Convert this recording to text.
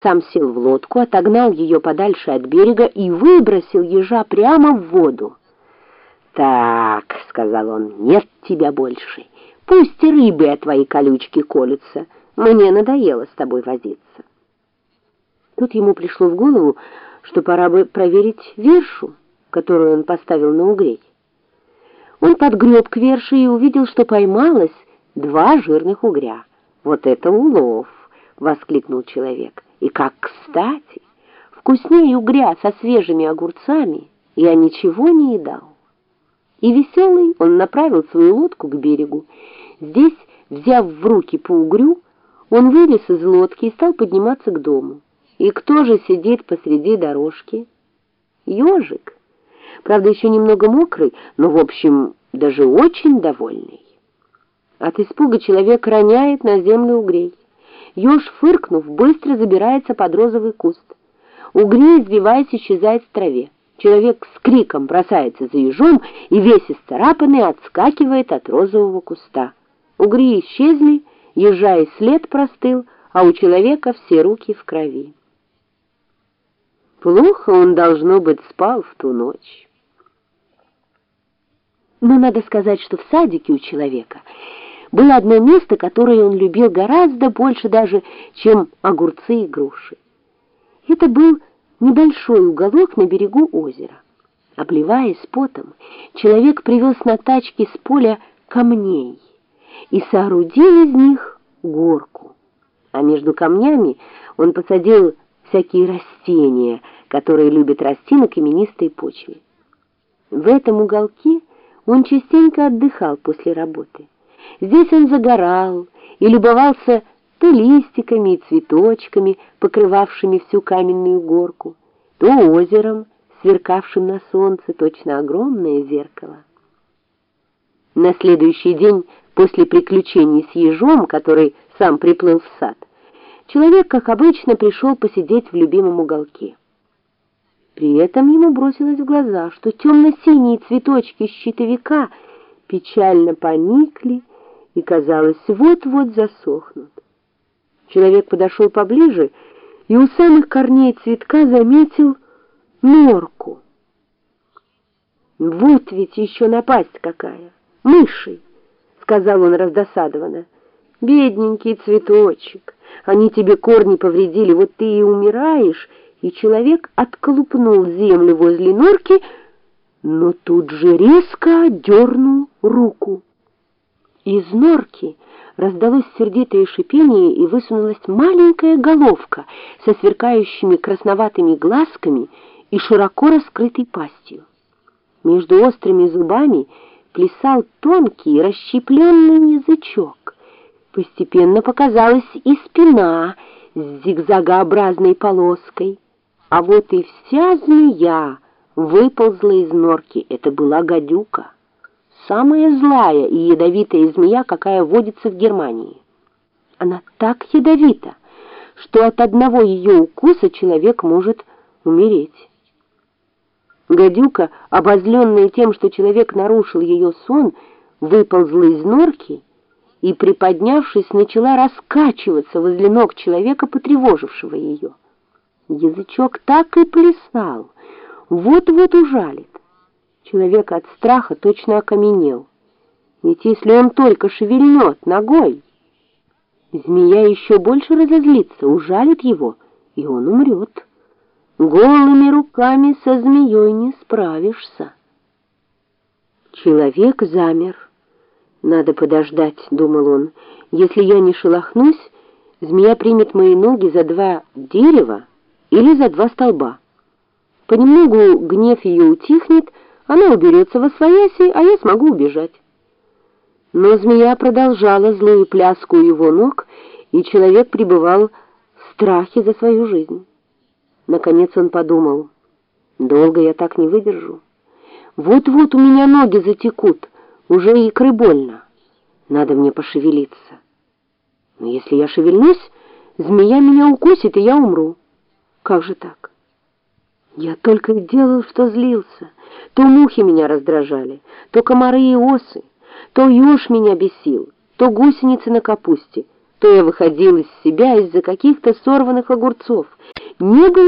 Сам сел в лодку, отогнал ее подальше от берега и выбросил ежа прямо в воду. «Так», — сказал он, — «нет тебя больше. Пусть рыбы от твоей колючки колются. Мне надоело с тобой возиться». Тут ему пришло в голову, что пора бы проверить вершу, которую он поставил на угреть. Он подгреб к верше и увидел, что поймалось два жирных угря. «Вот это улов!» — воскликнул человек. И как кстати, вкуснее угря со свежими огурцами я ничего не едал. И веселый он направил свою лодку к берегу. Здесь, взяв в руки по угрю, он вылез из лодки и стал подниматься к дому. И кто же сидит посреди дорожки? Ежик. Правда, еще немного мокрый, но, в общем, даже очень довольный. От испуга человек роняет на землю угрей. Еж, фыркнув, быстро забирается под розовый куст. Угри, извиваясь, исчезает в траве. Человек с криком бросается за ежом и весь исцарапанный отскакивает от розового куста. Угри исчезли, ежа и след простыл, а у человека все руки в крови. Плохо он, должно быть, спал в ту ночь. Но надо сказать, что в садике у человека было одно место, которое он любил гораздо больше даже, чем огурцы и груши. Это был небольшой уголок на берегу озера. Обливаясь потом, человек привез на тачке с поля камней и соорудил из них горку. А между камнями он посадил всякие растения, которые любят расти на каменистой почве. В этом уголке он частенько отдыхал после работы. Здесь он загорал и любовался то листиками и цветочками, покрывавшими всю каменную горку, то озером, сверкавшим на солнце, точно огромное зеркало. На следующий день после приключений с ежом, который сам приплыл в сад, человек, как обычно, пришел посидеть в любимом уголке. При этом ему бросилось в глаза, что темно-синие цветочки щитовика печально поникли, и, казалось, вот-вот засохнут. Человек подошел поближе и у самых корней цветка заметил норку. «Вот ведь еще напасть какая! Мышей!» — сказал он раздосадованно. «Бедненький цветочек, они тебе корни повредили, вот ты и умираешь!» И человек отколупнул землю возле норки, но тут же резко отдернул руку. Из норки раздалось сердитое шипение и высунулась маленькая головка со сверкающими красноватыми глазками и широко раскрытой пастью. Между острыми зубами плясал тонкий расщепленный язычок. Постепенно показалась и спина с зигзагообразной полоской. А вот и вся змея выползла из норки. Это была гадюка самая злая и ядовитая змея, какая водится в Германии. Она так ядовита, что от одного ее укуса человек может умереть. Гадюка, обозленная тем, что человек нарушил ее сон, выползла из норки и, приподнявшись, начала раскачиваться возле ног человека, потревожившего ее. Язычок так и плясал, вот-вот ужалит. Человек от страха точно окаменел. Ведь если он только шевельнет ногой, змея еще больше разозлится, ужалит его, и он умрет. Голыми руками со змеей не справишься. Человек замер. Надо подождать, думал он. Если я не шелохнусь, змея примет мои ноги за два дерева или за два столба. Понемногу гнев ее утихнет, она уберется во свояси, а я смогу убежать. Но змея продолжала злую пляску у его ног, и человек пребывал в страхе за свою жизнь. Наконец он подумал, долго я так не выдержу. Вот-вот у меня ноги затекут, уже икры больно. Надо мне пошевелиться. Но если я шевельнусь, змея меня укусит, и я умру. Как же так? Я только делал, что злился. То мухи меня раздражали, то комары и осы, то еж меня бесил, то гусеницы на капусте, то я выходил из себя из-за каких-то сорванных огурцов. Не было